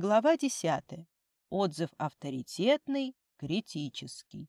Глава 10. Отзыв авторитетный, критический.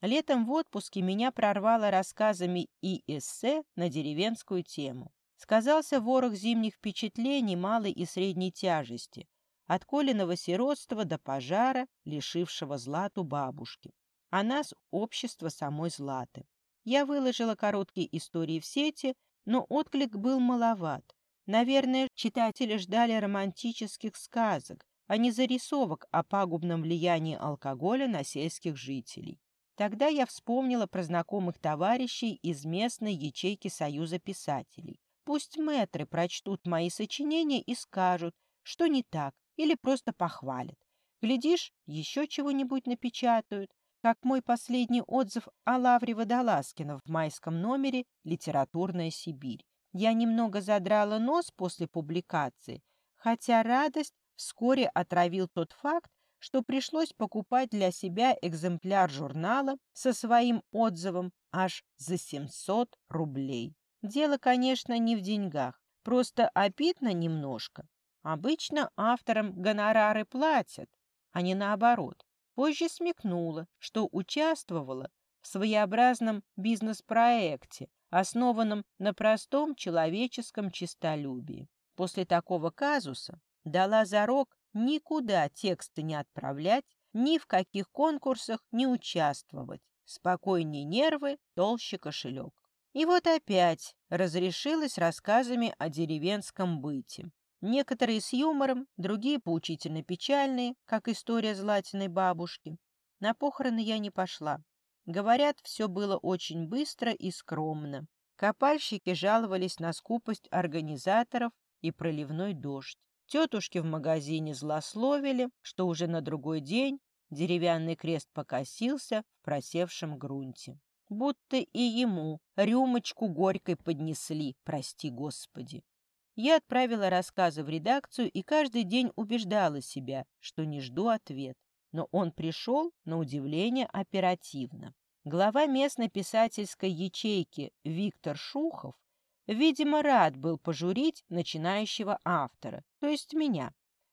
Летом в отпуске меня прорвало рассказами и эссе на деревенскую тему. Сказался ворох зимних впечатлений малой и средней тяжести, от Колиного сиротства до пожара, лишившего Злату бабушки. А нас — общество самой Златы. Я выложила короткие истории в сети, но отклик был маловат. Наверное, читатели ждали романтических сказок, а не зарисовок о пагубном влиянии алкоголя на сельских жителей. Тогда я вспомнила про знакомых товарищей из местной ячейки Союза писателей. Пусть мэтры прочтут мои сочинения и скажут, что не так, или просто похвалят. Глядишь, еще чего-нибудь напечатают, как мой последний отзыв о Лавре Водолазкина в майском номере «Литературная Сибирь». Я немного задрала нос после публикации, хотя радость вскоре отравил тот факт, что пришлось покупать для себя экземпляр журнала со своим отзывом аж за 700 рублей. Дело, конечно, не в деньгах, просто обидно немножко. Обычно авторам гонорары платят, а не наоборот. Позже смекнула, что участвовала в своеобразном бизнес-проекте, основанном на простом человеческом честолюбии. После такого казуса дала зарок никуда тексты не отправлять, ни в каких конкурсах не участвовать. Спокойнее нервы, толще кошелек. И вот опять разрешилась рассказами о деревенском быте. Некоторые с юмором, другие поучительно печальные, как история Златиной бабушки. На похороны я не пошла. Говорят, все было очень быстро и скромно. Копальщики жаловались на скупость организаторов и проливной дождь. Тетушки в магазине злословили, что уже на другой день деревянный крест покосился в просевшем грунте. Будто и ему рюмочку горькой поднесли, прости господи. Я отправила рассказы в редакцию и каждый день убеждала себя, что не жду ответ. Но он пришел, на удивление, оперативно. Глава местной писательской ячейки Виктор Шухов, видимо, рад был пожурить начинающего автора, то есть меня,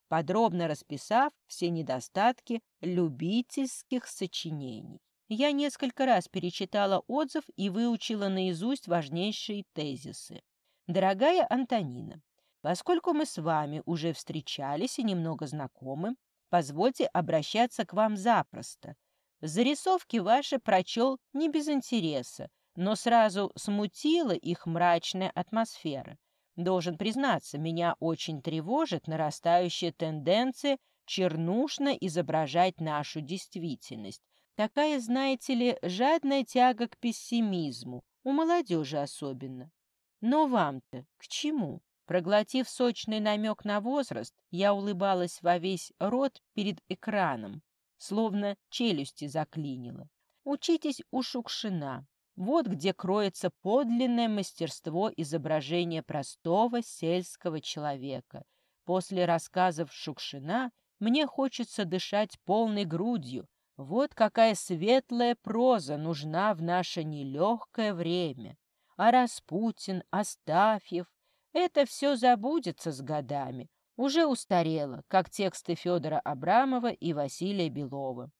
подробно расписав все недостатки любительских сочинений. Я несколько раз перечитала отзыв и выучила наизусть важнейшие тезисы. Дорогая Антонина, поскольку мы с вами уже встречались и немного знакомы, позвольте обращаться к вам запросто. Зарисовки ваши прочел не без интереса, но сразу смутила их мрачная атмосфера. Должен признаться, меня очень тревожит нарастающая тенденция чернушно изображать нашу действительность. Такая, знаете ли, жадная тяга к пессимизму, у молодежи особенно. Но вам-то к чему? Проглотив сочный намек на возраст, я улыбалась во весь рот перед экраном, словно челюсти заклинило. Учитесь у Шукшина. Вот где кроется подлинное мастерство изображения простого сельского человека. После рассказов Шукшина мне хочется дышать полной грудью. Вот какая светлая проза нужна в наше нелегкое время а Распутин, Астафьев — это все забудется с годами, уже устарело, как тексты Федора Абрамова и Василия Белова.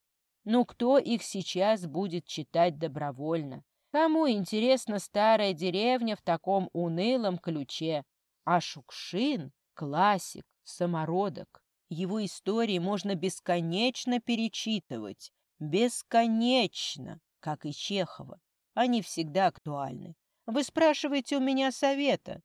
Ну кто их сейчас будет читать добровольно? Кому интересна старая деревня в таком унылом ключе? А Шукшин — классик, самородок. Его истории можно бесконечно перечитывать. Бесконечно, как и Чехова. Они всегда актуальны. Вы спрашиваете у меня совета,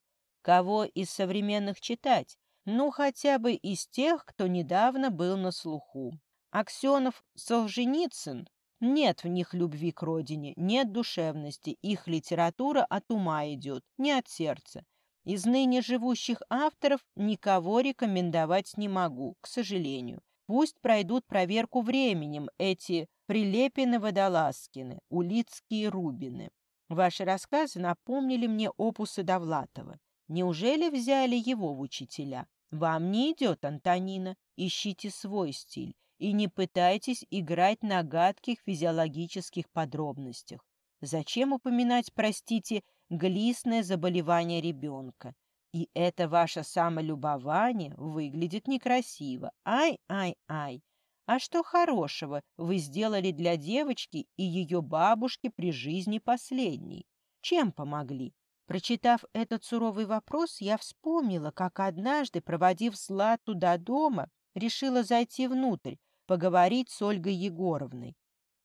кого из современных читать, ну, хотя бы из тех, кто недавно был на слуху. Аксенов, Солженицын, нет в них любви к родине, нет душевности, их литература от ума идет, не от сердца. Из ныне живущих авторов никого рекомендовать не могу, к сожалению. Пусть пройдут проверку временем эти Прилепины-Водолазкины, Улицкие Рубины. Ваши рассказы напомнили мне опусы Довлатова. Неужели взяли его в учителя? Вам не идет, Антонина. Ищите свой стиль и не пытайтесь играть на гадких физиологических подробностях. Зачем упоминать, простите, глистное заболевание ребенка? И это ваше самолюбование выглядит некрасиво. Ай-ай-ай. А что хорошего вы сделали для девочки и ее бабушки при жизни последней? Чем помогли? Прочитав этот суровый вопрос, я вспомнила, как однажды, проводив Злату до дома, решила зайти внутрь, поговорить с Ольгой Егоровной.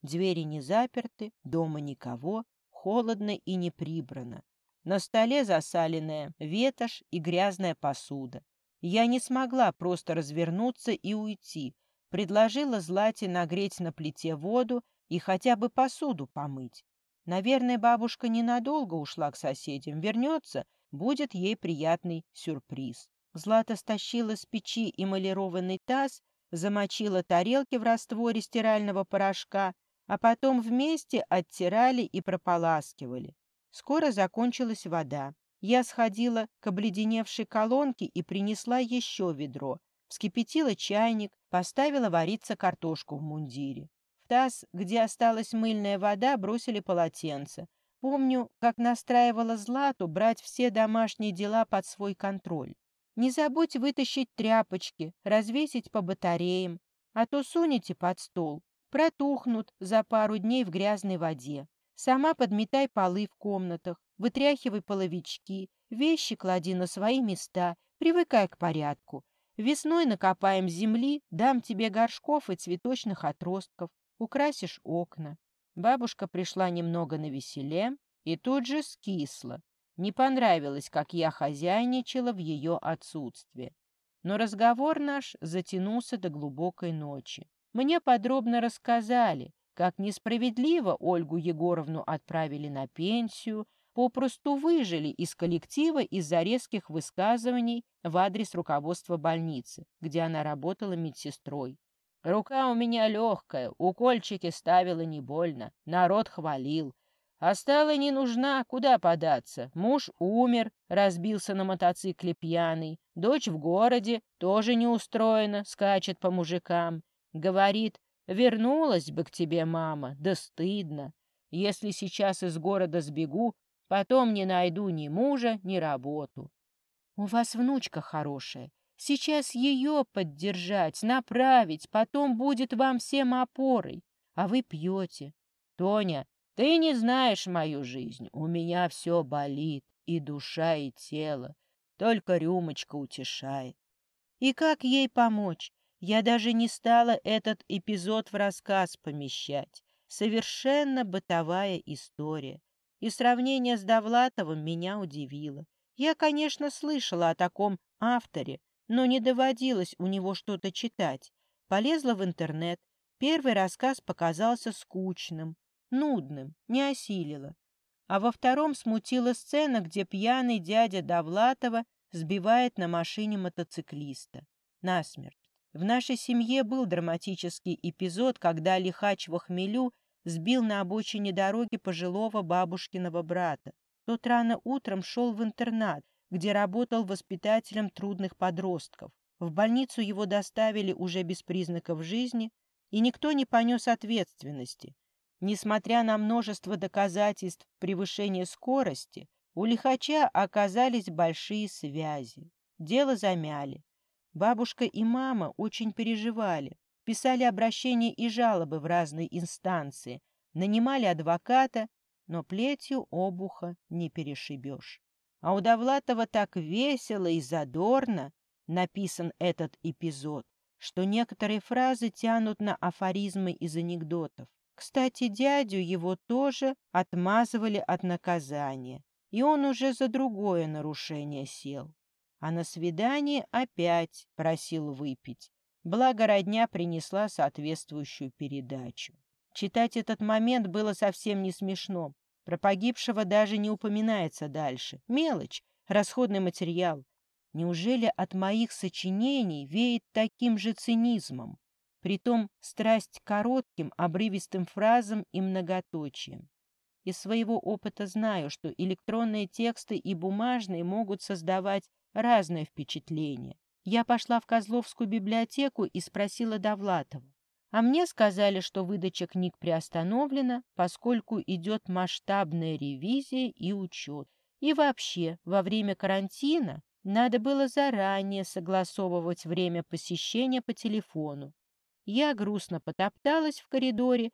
Двери не заперты, дома никого, холодно и не прибрано. На столе засаленная ветошь и грязная посуда. Я не смогла просто развернуться и уйти. Предложила Злате нагреть на плите воду и хотя бы посуду помыть. Наверное, бабушка ненадолго ушла к соседям. Вернется, будет ей приятный сюрприз. Злата стащила с печи эмалированный таз, замочила тарелки в растворе стирального порошка, а потом вместе оттирали и прополаскивали. Скоро закончилась вода. Я сходила к обледеневшей колонке и принесла еще ведро. Вскипятила чайник, поставила вариться картошку в мундире. Таз, где осталась мыльная вода, бросили полотенце. Помню, как настраивала Злату брать все домашние дела под свой контроль. Не забудь вытащить тряпочки, развесить по батареям, а то сунете под стол, протухнут за пару дней в грязной воде. Сама подметай полы в комнатах, вытряхивай половички, вещи клади на свои места, привыкай к порядку. Весной накопаем земли, дам тебе горшков и цветочных отростков, украсишь окна. Бабушка пришла немного на веселе и тут же скисла. Не понравилось, как я хозяйничала в ее отсутствие. Но разговор наш затянулся до глубокой ночи. Мне подробно рассказали, как несправедливо Ольгу Егоровну отправили на пенсию, попросту выжили из коллектива из-за резких высказываний в адрес руководства больницы, где она работала медсестрой. Рука у меня легкая, укольчики ставила не больно, народ хвалил. А стала не нужна, куда податься. Муж умер, разбился на мотоцикле пьяный. Дочь в городе, тоже не устроена, скачет по мужикам. Говорит, Вернулась бы к тебе, мама, да стыдно. Если сейчас из города сбегу, потом не найду ни мужа, ни работу. У вас внучка хорошая. Сейчас ее поддержать, направить, потом будет вам всем опорой. А вы пьете. Тоня, ты не знаешь мою жизнь. У меня все болит, и душа, и тело. Только рюмочка утешает. И как ей помочь? Я даже не стала этот эпизод в рассказ помещать. Совершенно бытовая история. И сравнение с Довлатовым меня удивило. Я, конечно, слышала о таком авторе, но не доводилось у него что-то читать. Полезла в интернет. Первый рассказ показался скучным, нудным, не осилила. А во втором смутила сцена, где пьяный дядя Довлатова сбивает на машине мотоциклиста. Насмерть. В нашей семье был драматический эпизод, когда лихач во хмелю сбил на обочине дороги пожилого бабушкиного брата. Тот рано утром шел в интернат, где работал воспитателем трудных подростков. В больницу его доставили уже без признаков жизни, и никто не понес ответственности. Несмотря на множество доказательств превышения скорости, у лихача оказались большие связи. Дело замяли. Бабушка и мама очень переживали, писали обращения и жалобы в разные инстанции, нанимали адвоката, но плетью обуха не перешибешь. А у Довлатова так весело и задорно написан этот эпизод, что некоторые фразы тянут на афоризмы из анекдотов. Кстати, дядю его тоже отмазывали от наказания, и он уже за другое нарушение сел а на свидание опять просил выпить. Благо родня принесла соответствующую передачу. Читать этот момент было совсем не смешно. Про погибшего даже не упоминается дальше. Мелочь, расходный материал. Неужели от моих сочинений веет таким же цинизмом? Притом страсть коротким, обрывистым фразам и многоточием. Из своего опыта знаю, что электронные тексты и бумажные могут создавать разное впечатление. Я пошла в Козловскую библиотеку и спросила Довлатова. А мне сказали, что выдача книг приостановлена, поскольку идет масштабная ревизия и учет. И вообще, во время карантина Надо было заранее согласовывать время посещения по телефону. Я грустно потопталась в коридоре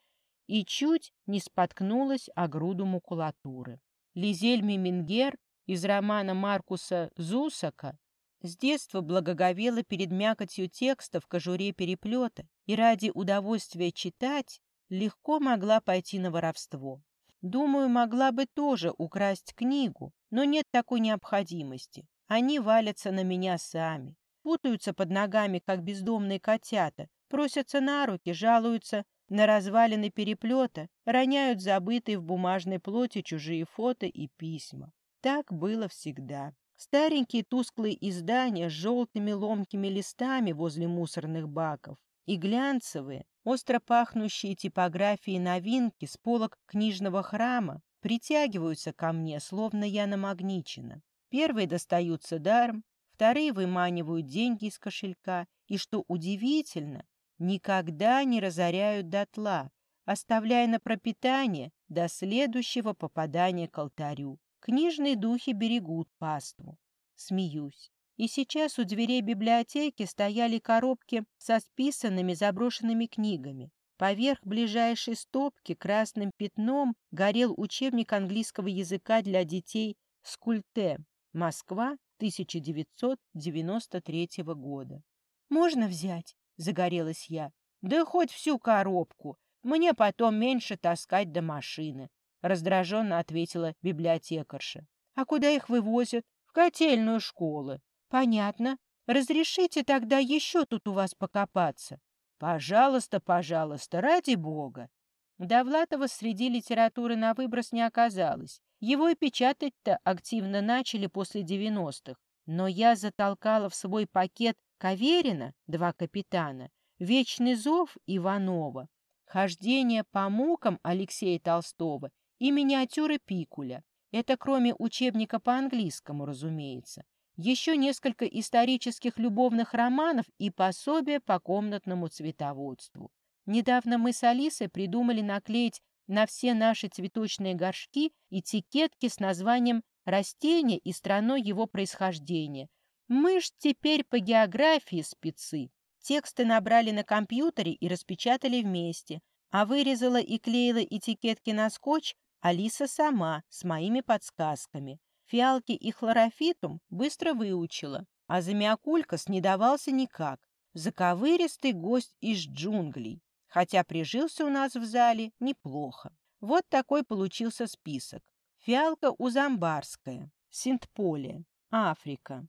и чуть не споткнулась о груду макулатуры. Лизель Мимингер из романа Маркуса Зусака с детства благоговела перед мякотью текста в кожуре переплета и ради удовольствия читать легко могла пойти на воровство. Думаю, могла бы тоже украсть книгу, но нет такой необходимости. Они валятся на меня сами, путаются под ногами, как бездомные котята, просятся на руки, жалуются на развалины переплета, роняют забытые в бумажной плоти чужие фото и письма. Так было всегда. Старенькие тусклые издания с желтыми ломкими листами возле мусорных баков и глянцевые, остро пахнущие типографии новинки с полок книжного храма притягиваются ко мне, словно я намагничена. Первые достаются даром, вторые выманивают деньги из кошелька и, что удивительно, никогда не разоряют дотла, оставляя на пропитание до следующего попадания к алтарю. Книжные духи берегут паству. Смеюсь. И сейчас у дверей библиотеки стояли коробки со списанными заброшенными книгами. Поверх ближайшей стопки красным пятном горел учебник английского языка для детей «Скульте. Москва, 1993 года». «Можно взять?» — загорелась я. «Да хоть всю коробку. Мне потом меньше таскать до машины», — раздраженно ответила библиотекарша. «А куда их вывозят?» «В котельную школы». «Понятно. Разрешите тогда еще тут у вас покопаться?» «Пожалуйста, пожалуйста, ради бога!» Довлатова среди литературы на выброс не оказалось. Его и печатать-то активно начали после девяностых. Но я затолкала в свой пакет Каверина, два капитана, Вечный зов Иванова, Хождение по мукам Алексея Толстого и миниатюры Пикуля. Это кроме учебника по английскому, разумеется. Еще несколько исторических любовных романов и пособия по комнатному цветоводству. Недавно мы с Алисой придумали наклеить на все наши цветочные горшки этикетки с названием растения и страной его происхождения, мы ж теперь по географии спецы. Тексты набрали на компьютере и распечатали вместе, а вырезала и клеила этикетки на скотч Алиса сама, с моими подсказками. Фиалки и хлорофитум быстро выучила, а замиокулькас не давался никак. Заковыристый гость из джунглей, хотя прижился у нас в зале неплохо. Вот такой получился список. Фиалка узамбарская, Синтполе, Африка,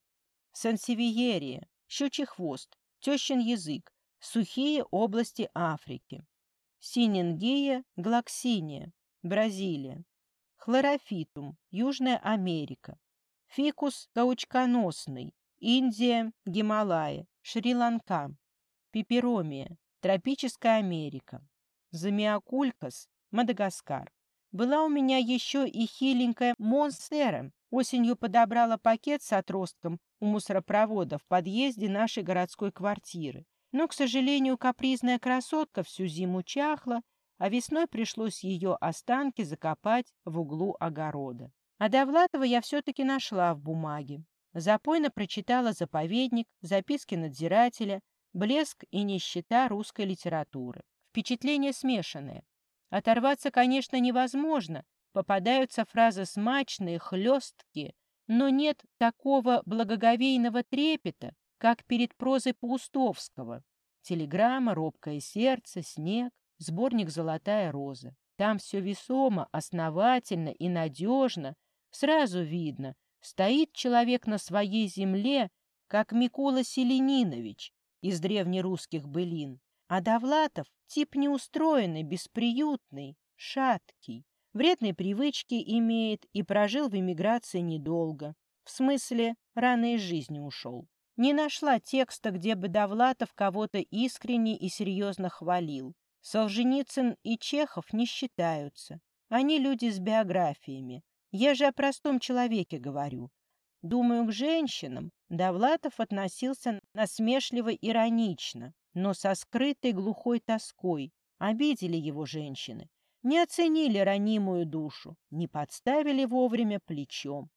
Сансевиерия, щучий хвост, тещин язык, сухие области Африки, Синингия, Глаксиния, Бразилия, хлорофитум, Южная Америка, фикус каучконосный, Индия, Гималаи, Шри-Ланка, пиперомия, Тропическая Америка, замиокулькас, Мадагаскар. Была у меня еще и хиленькая Монсера, Осенью подобрала пакет с отростком у мусоропровода в подъезде нашей городской квартиры. Но, к сожалению, капризная красотка всю зиму чахла, а весной пришлось ее останки закопать в углу огорода. А Довлатова я все-таки нашла в бумаге. Запойно прочитала «Заповедник», записки надзирателя, блеск и нищета русской литературы. Впечатление смешанное. Оторваться, конечно, невозможно, Попадаются фразы смачные, хлесткие, но нет такого благоговейного трепета, как перед прозой Паустовского. Телеграмма, робкое сердце, снег, сборник «Золотая роза». Там все весомо, основательно и надежно. Сразу видно, стоит человек на своей земле, как Микола Селенинович из древнерусских былин. А Довлатов — тип неустроенный, бесприютный, шаткий вредные привычки имеет и прожил в эмиграции недолго. В смысле, рано из жизни ушел. Не нашла текста, где бы Довлатов кого-то искренне и серьезно хвалил. Солженицын и Чехов не считаются. Они люди с биографиями. Я же о простом человеке говорю. Думаю, к женщинам Довлатов относился насмешливо-иронично, но со скрытой глухой тоской. Обидели его женщины не оценили ранимую душу, не подставили вовремя плечом.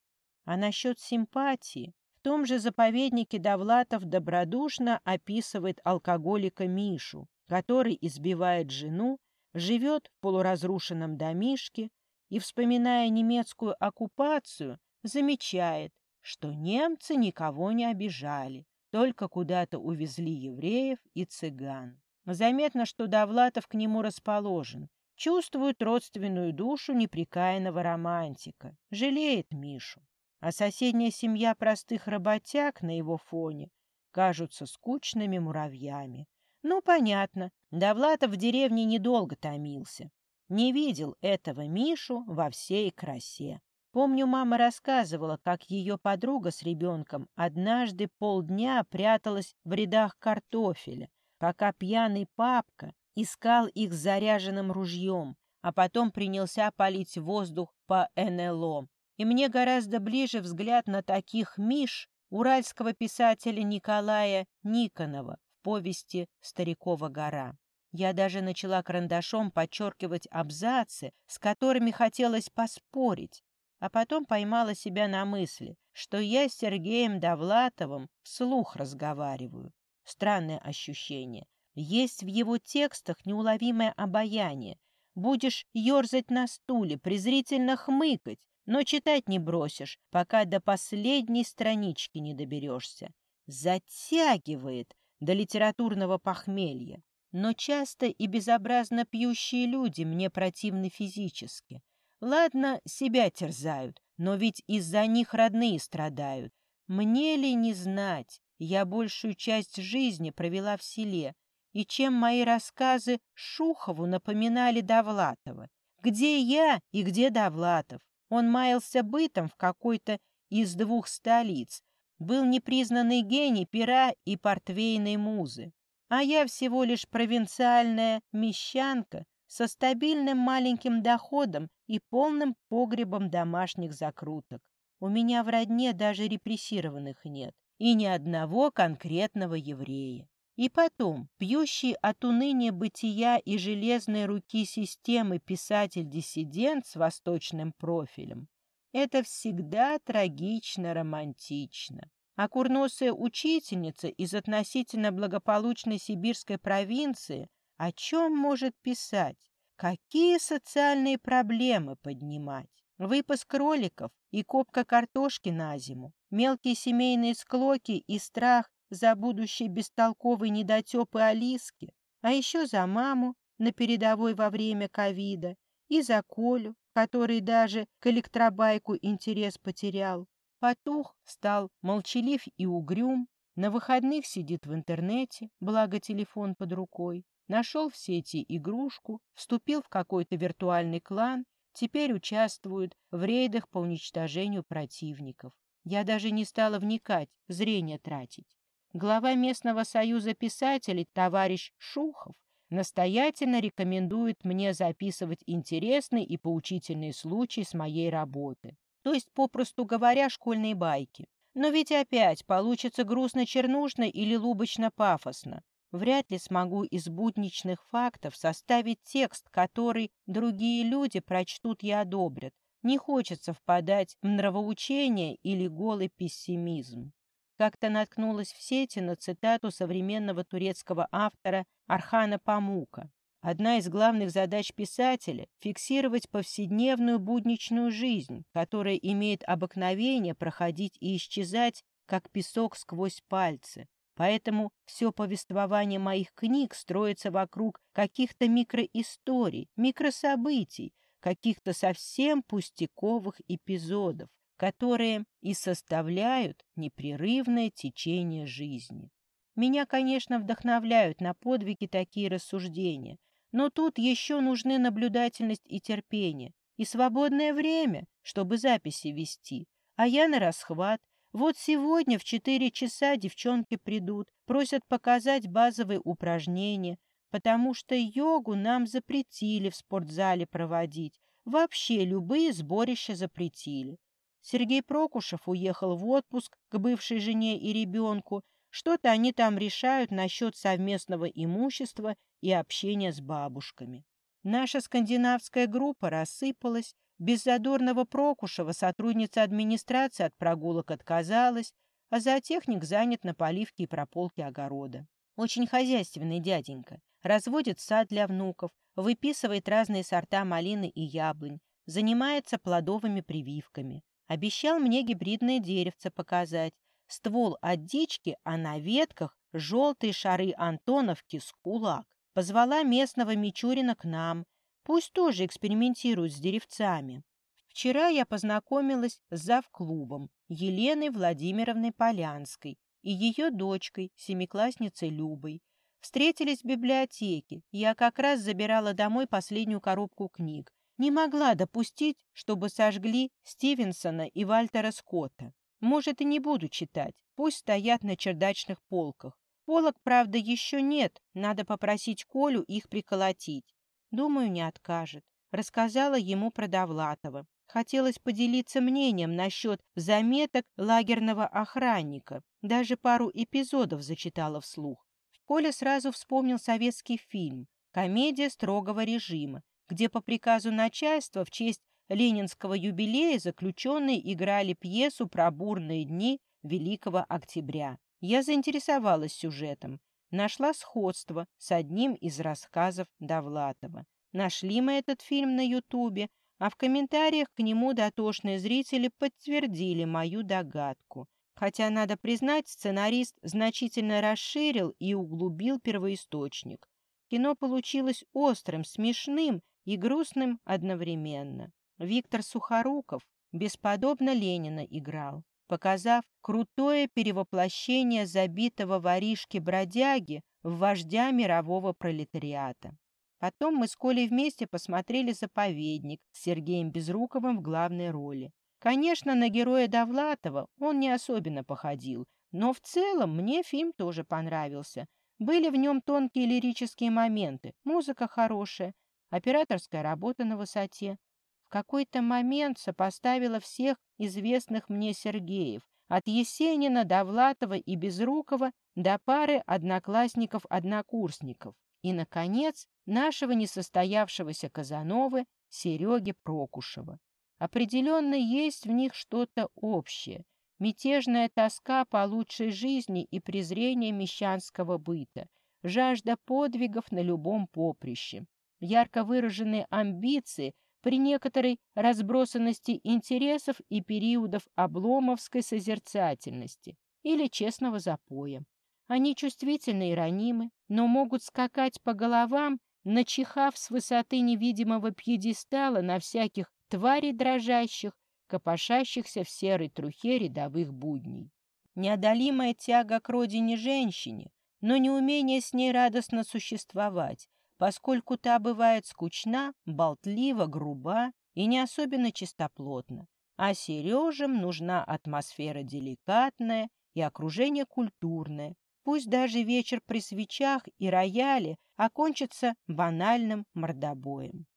А насчет симпатии, В том же заповеднике Довлатов добродушно описывает алкоголика Мишу, который избивает жену, живет в полуразрушенном домишке и, вспоминая немецкую оккупацию, замечает, что немцы никого не обижали, только куда-то увезли евреев и цыган. Заметно, что Довлатов к нему расположен, чувствует родственную душу неприкаянного романтика, жалеет Мишу. А соседняя семья простых работяг на его фоне кажутся скучными муравьями. Ну, понятно, Довлатов в деревне недолго томился. Не видел этого Мишу во всей красе. Помню, мама рассказывала, как ее подруга с ребенком однажды полдня пряталась в рядах картофеля, пока пьяный папка искал их заряженным ружьем, а потом принялся палить воздух по НЛО. И мне гораздо ближе взгляд на таких Миш уральского писателя Николая Никонова повести «Старикова гора». Я даже начала карандашом подчеркивать абзацы, с которыми хотелось поспорить, а потом поймала себя на мысли, что я с Сергеем Довлатовым вслух разговариваю. Странное ощущение. Есть в его текстах неуловимое обаяние. Будешь ерзать на стуле, презрительно хмыкать, но читать не бросишь, пока до последней странички не доберешься. Затягивает до литературного похмелья. Но часто и безобразно пьющие люди мне противны физически. Ладно, себя терзают, но ведь из-за них родные страдают. Мне ли не знать, я большую часть жизни провела в селе, и чем мои рассказы Шухову напоминали Довлатова. Где я и где Довлатов? Он маялся бытом в какой-то из двух столиц, был непризнанный гений пера и портвейной музы. А я всего лишь провинциальная мещанка, со стабильным маленьким доходом и полным погребом домашних закруток. У меня в родне даже репрессированных нет, и ни одного конкретного еврея. И потом, пьющий от уныния бытия и железной руки системы писатель-диссидент с восточным профилем, это всегда трагично-романтично. А курносая учительница из относительно благополучной сибирской провинции о чем может писать? Какие социальные проблемы поднимать? Выпуск кроликов и копка картошки на зиму, мелкие семейные склоки и страх за будущий бестолковый недотепы Алиски, а еще за маму на передовой во время ковида и за Колю, который даже к электробайку интерес потерял. Потух стал молчалив и угрюм, на выходных сидит в интернете, благо телефон под рукой. Нашел в сети игрушку, вступил в какой-то виртуальный клан, теперь участвует в рейдах по уничтожению противников. Я даже не стала вникать, зрение тратить. Глава местного союза писателей, товарищ Шухов, настоятельно рекомендует мне записывать интересные и поучительные случаи с моей работы. То есть, попросту говоря, школьные байки. Но ведь опять получится грустно-чернушно или лубочно-пафосно. Вряд ли смогу из будничных фактов составить текст, который другие люди прочтут и одобрят. Не хочется впадать в нравоучение или голый пессимизм. Как-то наткнулась в сети на цитату современного турецкого автора Архана Памука. Одна из главных задач писателя – фиксировать повседневную будничную жизнь, которая имеет обыкновение проходить и исчезать, как песок сквозь пальцы. Поэтому все повествование моих книг строится вокруг каких-то микроисторий, микрособытий, каких-то совсем пустяковых эпизодов, которые и составляют непрерывное течение жизни. Меня, конечно, вдохновляют на подвиги такие рассуждения, но тут еще нужны наблюдательность и терпение, и свободное время, чтобы записи вести, а я на расхват, вот сегодня в четыре часа девчонки придут, просят показать базовые упражнения, потому что йогу нам запретили в спортзале проводить. Вообще любые сборища запретили. Сергей Прокушев уехал в отпуск к бывшей жене и ребенку. Что-то они там решают насчет совместного имущества и общения с бабушками. Наша скандинавская группа рассыпалась, без задорного Прокушева сотрудница администрации от прогулок отказалась, а зоотехник занят на поливке и прополке огорода. Очень хозяйственный дяденька. Разводит сад для внуков, выписывает разные сорта малины и яблонь, занимается плодовыми прививками. Обещал мне гибридное деревце показать. Ствол от дички, а на ветках желтые шары Антоновки с кулак. Позвала местного Мичурина к нам. Пусть тоже экспериментирует с деревцами. Вчера я познакомилась с завклубом Еленой Владимировной Полянской и ее дочкой, семиклассницей Любой. Встретились в библиотеке. Я как раз забирала домой последнюю коробку книг. Не могла допустить, чтобы сожгли Стивенсона и Вальтера Скотта. Может, и не буду читать. Пусть стоят на чердачных полках. Полок, правда, еще нет. Надо попросить Колю их приколотить. Думаю, не откажет. Рассказала ему про Довлатова. Хотелось поделиться мнением насчет заметок лагерного охранника. Даже пару эпизодов зачитала вслух. Коля сразу вспомнил советский фильм «Комедия строгого режима», где по приказу начальства в честь ленинского юбилея заключенные играли пьесу про бурные дни Великого Октября. Я заинтересовалась сюжетом, нашла сходство с одним из рассказов Довлатова. Нашли мы этот фильм на Ютубе, а в комментариях к нему дотошные зрители подтвердили мою догадку. Хотя, надо признать, сценарист значительно расширил и углубил первоисточник. Кино получилось острым, смешным и грустным одновременно. Виктор Сухоруков бесподобно Ленина играл показав крутое перевоплощение забитого воришки-бродяги в вождя мирового пролетариата. Потом мы с Колей вместе посмотрели «Заповедник» с Сергеем Безруковым в главной роли. Конечно, на героя Довлатова он не особенно походил, но в целом мне фильм тоже понравился. Были в нем тонкие лирические моменты, музыка хорошая, операторская работа на высоте какой-то момент сопоставила всех известных мне Сергеев, от Есенина до Влатова и Безрукова до пары одноклассников-однокурсников и, наконец, нашего несостоявшегося Казановы Сереги Прокушева. Определенно есть в них что-то общее, мятежная тоска по лучшей жизни и презрение мещанского быта, жажда подвигов на любом поприще, ярко выраженные амбиции при некоторой разбросанности интересов и периодов обломовской созерцательности или честного запоя. Они чувствительны и ранимы, но могут скакать по головам, начихав с высоты невидимого пьедестала на всяких тварей дрожащих, копошащихся в серой трухе рядовых будней. Неодолимая тяга к родине женщине, но неумение с ней радостно существовать, поскольку та бывает скучна, болтлива, груба и не особенно чистоплотна. А Сережам нужна атмосфера деликатная и окружение культурное. Пусть даже вечер при свечах и рояле окончится банальным мордобоем.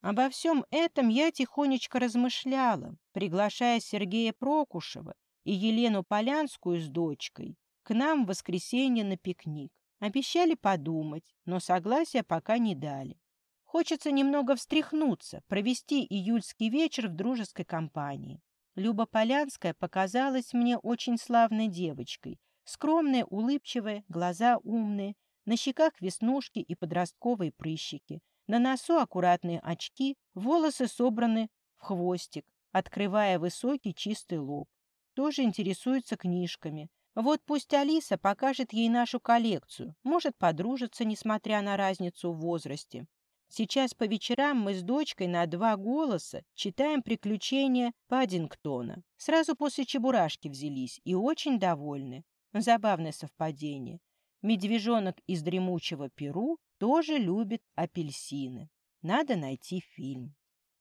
Обо всем этом я тихонечко размышляла, приглашая Сергея Прокушева и Елену Полянскую с дочкой к нам в воскресенье на пикник. Обещали подумать, но согласия пока не дали. Хочется немного встряхнуться, провести июльский вечер в дружеской компании. Люба Полянская показалась мне очень славной девочкой. Скромная, улыбчивая, глаза умные, на щеках веснушки и подростковые прыщики. На носу аккуратные очки, волосы собраны в хвостик, открывая высокий чистый лоб. Тоже интересуется книжками. Вот пусть Алиса покажет ей нашу коллекцию, может подружиться, несмотря на разницу в возрасте. Сейчас по вечерам мы с дочкой на два голоса читаем «Приключения Паддингтона». Сразу после «Чебурашки» взялись и очень довольны. Забавное совпадение. Медвежонок из дремучего Перу тоже любит апельсины. Надо найти фильм.